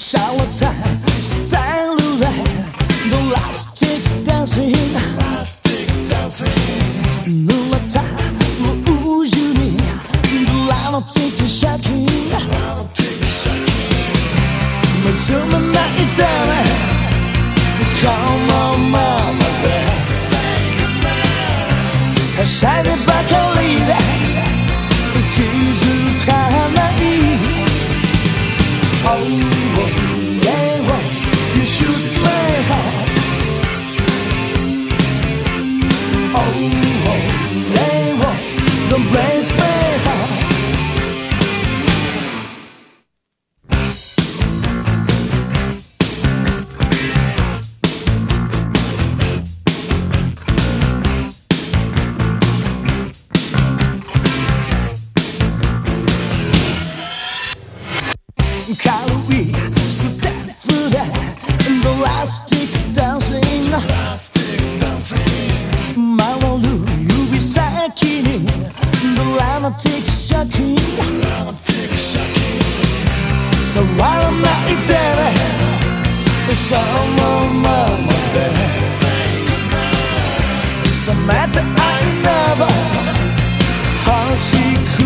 シャワータイムスタイルで drastic dancing 濡れたルージュに dramatic shocking 見つめないでねこのままではしゃいでばか軽いステップで drastic dancing 回る指先に dramatic shocking 触らないでねそのままで冷めて愛など欲しく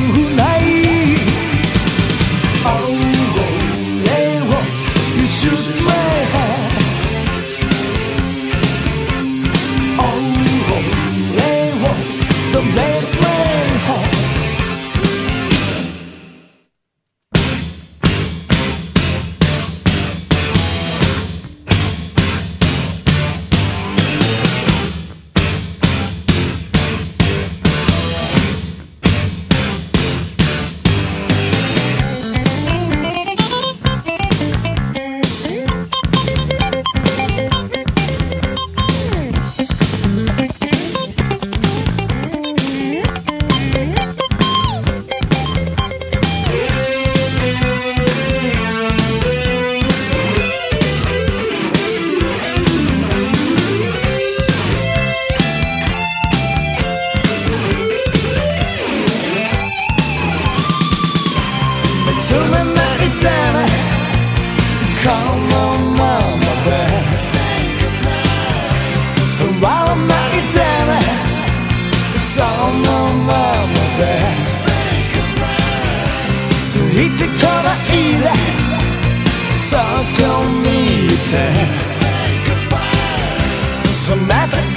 shoot It's a night that このままで触らないでねそのままでついてこないでそこにいて冷めた愛な